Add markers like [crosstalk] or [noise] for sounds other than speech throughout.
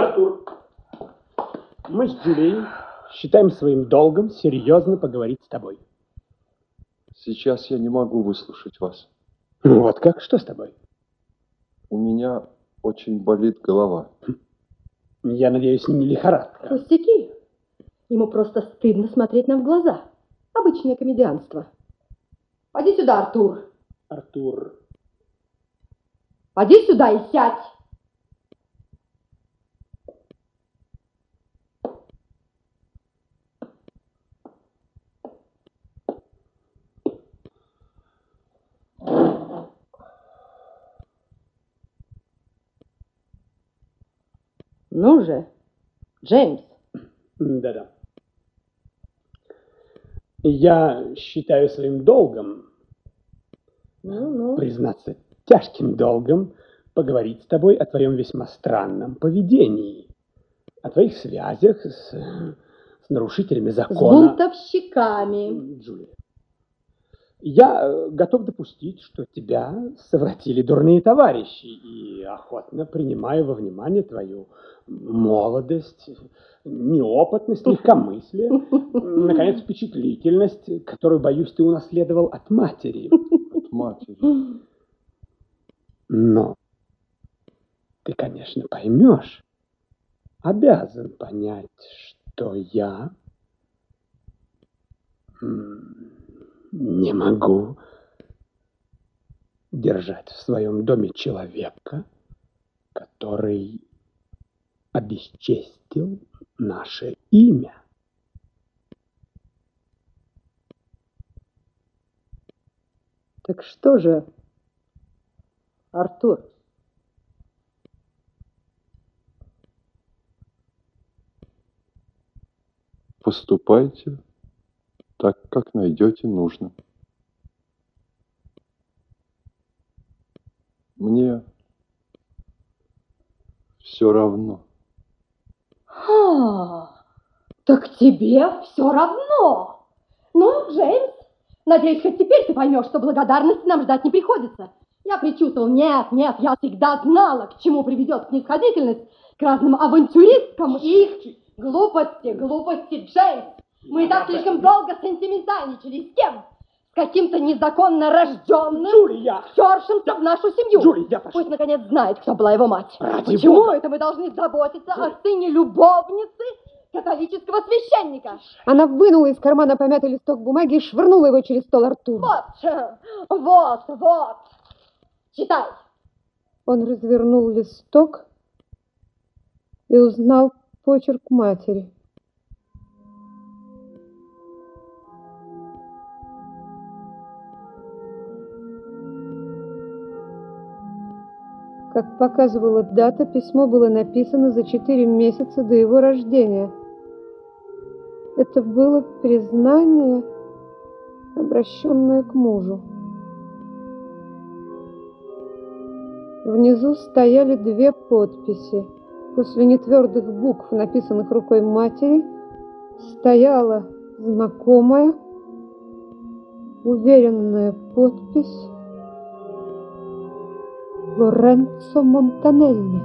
Артур, мы с Джулией считаем своим долгом серьезно поговорить с тобой. Сейчас я не могу выслушать вас. Вот как? Что с тобой? У меня очень болит голова. Я надеюсь, не лихорадка. Пустяки. Ему просто стыдно смотреть нам в глаза. Обычное комедианство. Поди сюда, Артур. Артур, Поди сюда и сядь. Ну же, Джеймс. да-да. Я считаю своим долгом, Ну-ну. признаться, тяжким долгом, поговорить с тобой о твоем весьма странном поведении, о твоих связях с, с нарушителями С закона. бунтовщиками. Джулия, я э, готов допустить, что тебя совратили дурные товарищи, и охотно принимаю во внимание твою молодость, неопытность, легкомыслие, наконец, впечатлительность, которую, боюсь, ты унаследовал от матери. От матери. Но ты, конечно, поймешь, обязан понять, что я не могу держать в своем доме человека, который обесчестил наше имя. Так что же, Артур? Поступайте так, как найдете нужным. Мне все равно. А, так тебе все равно. Ну, Джеймс, надеюсь, хоть теперь ты поймешь, что благодарности нам ждать не приходится. Я предчувствовал, нет, нет, я всегда знала, к чему приведет снисходительность к разным авантюристкам и их глупости, глупости, Джеймс. Мы и так слишком долго сентиментальничали. С кем? С каким-то незаконно рожденным, Джулия! втершимся в нашу семью. Джулия, я прошу. Пусть, наконец, знает, кто была его мать. Ради Почему Бога. это мы должны заботиться о сыне любовницы католического священника? Она вынула из кармана помятый листок бумаги и швырнула его через стол Артуру. Вот, вот, вот. Читай. Он развернул листок и узнал почерк матери. Как показывала дата, письмо было написано за четыре месяца до его рождения. Это было признание, обращенное к мужу. Внизу стояли две подписи. После нетвердых букв, написанных рукой матери, стояла знакомая, уверенная подпись Лоренцо Монтанелли.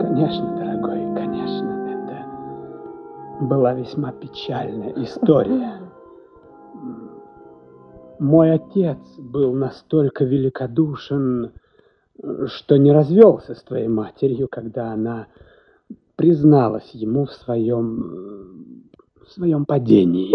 Конечно, дорогой, конечно, это была весьма печальная история. Мой отец был настолько великодушен, что не развелся с твоей матерью, когда она призналась ему в своем, в своем падении.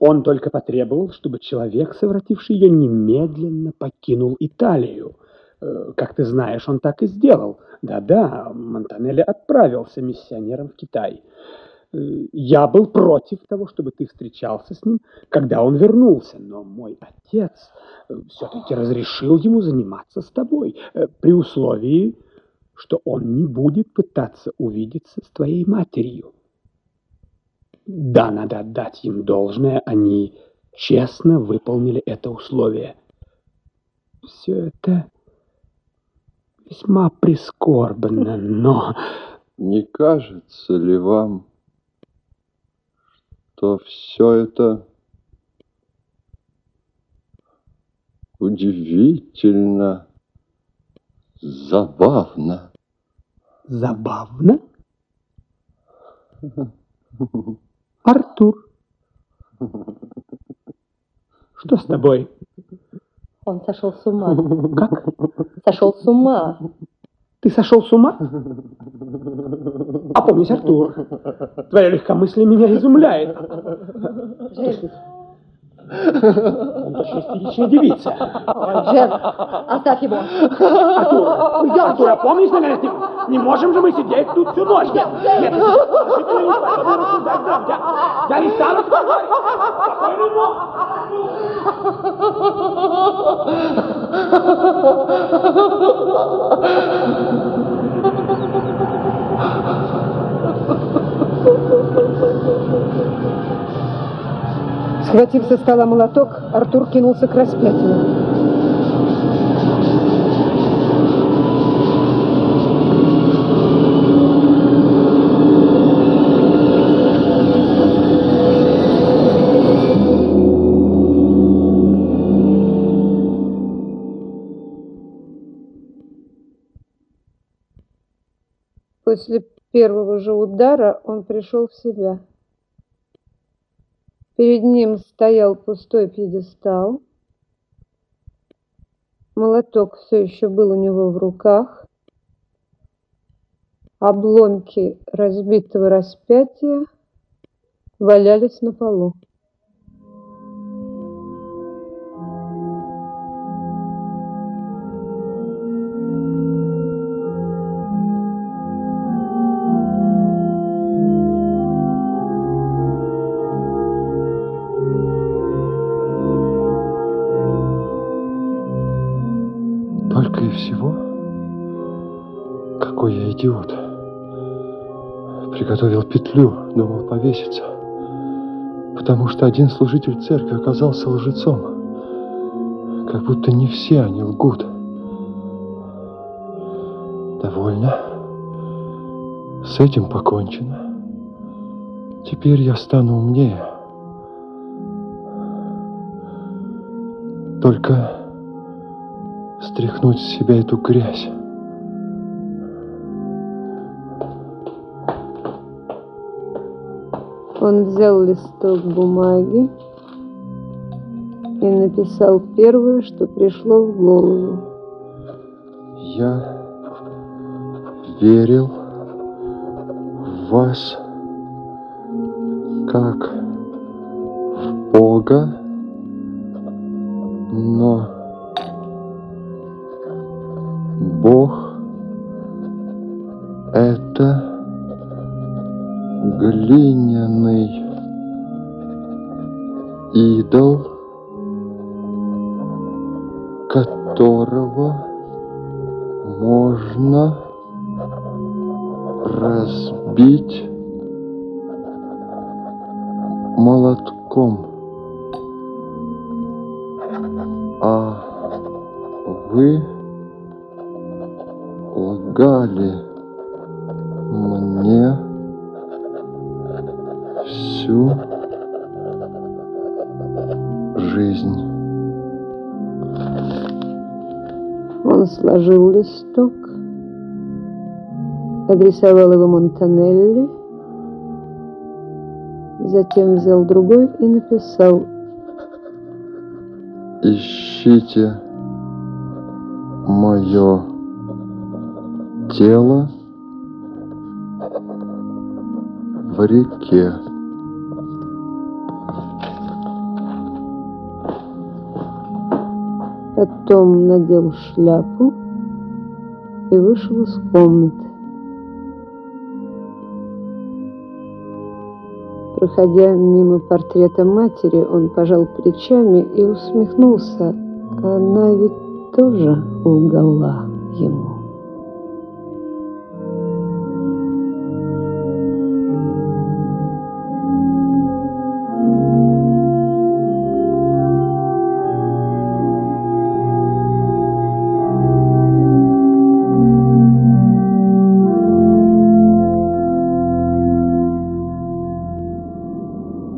Он только потребовал, чтобы человек, совративший ее, немедленно покинул Италию. Э, Как ты знаешь, он так и сделал. Да-да, Монтанелли отправился миссионером в Китай. Э, Я был против того, чтобы ты встречался с ним, когда он вернулся, но мой отец э, все-таки разрешил ему заниматься с тобой, при условии, что он не будет пытаться увидеться с твоей матерью. Да, надо отдать им должное, они честно выполнили это условие. Все это весьма прискорбно, но... Не кажется ли вам, что все это удивительно забавно. Забавно? [laughs] Артур, что с тобой? Он сошел с ума. Как? Сошел с ума. Ты сошел с ума? [laughs] Опомнись, Артур. Твое легкомыслие меня изумляет. Джеймс, Он шестиричная девица. Джеймс, оставь его. Артур, Уйдем, Артур, опомнись, наконец. Не, не можем же мы сидеть тут всю ночь. Нет, нет, решительно не способен рассуждать сам. Я, я не стану тебе говорить. Спокойно, но- Схватив со стола молоток, Артур кинулся к распятию. После первого же удара он пришел в себя. Перед ним стоял пустой пьедестал. Молоток все еще был у него в руках. Обломки разбитого распятия валялись на полу. Идиот. Приготовил петлю, думал повеситься. Потому что один служитель церкви оказался лжецом. Как будто не все они лгут. Довольно. С этим покончено. Теперь я стану умнее. Только стряхнуть с себя эту грязь. Он взял листок бумаги и написал первое, что пришло в голову. Я верил в вас как в Бога, но Бог это глиняный идол, которого можно разбить молотком. А вы лгали жизнь. Он сложил листок, адресовал его Монтанелли, затем взял другой и написал Ищите мое тело в реке. Потом надел шляпу и вышел из комнаты. Проходя мимо портрета матери, он пожал плечами и усмехнулся. Она ведь тоже лгала ему.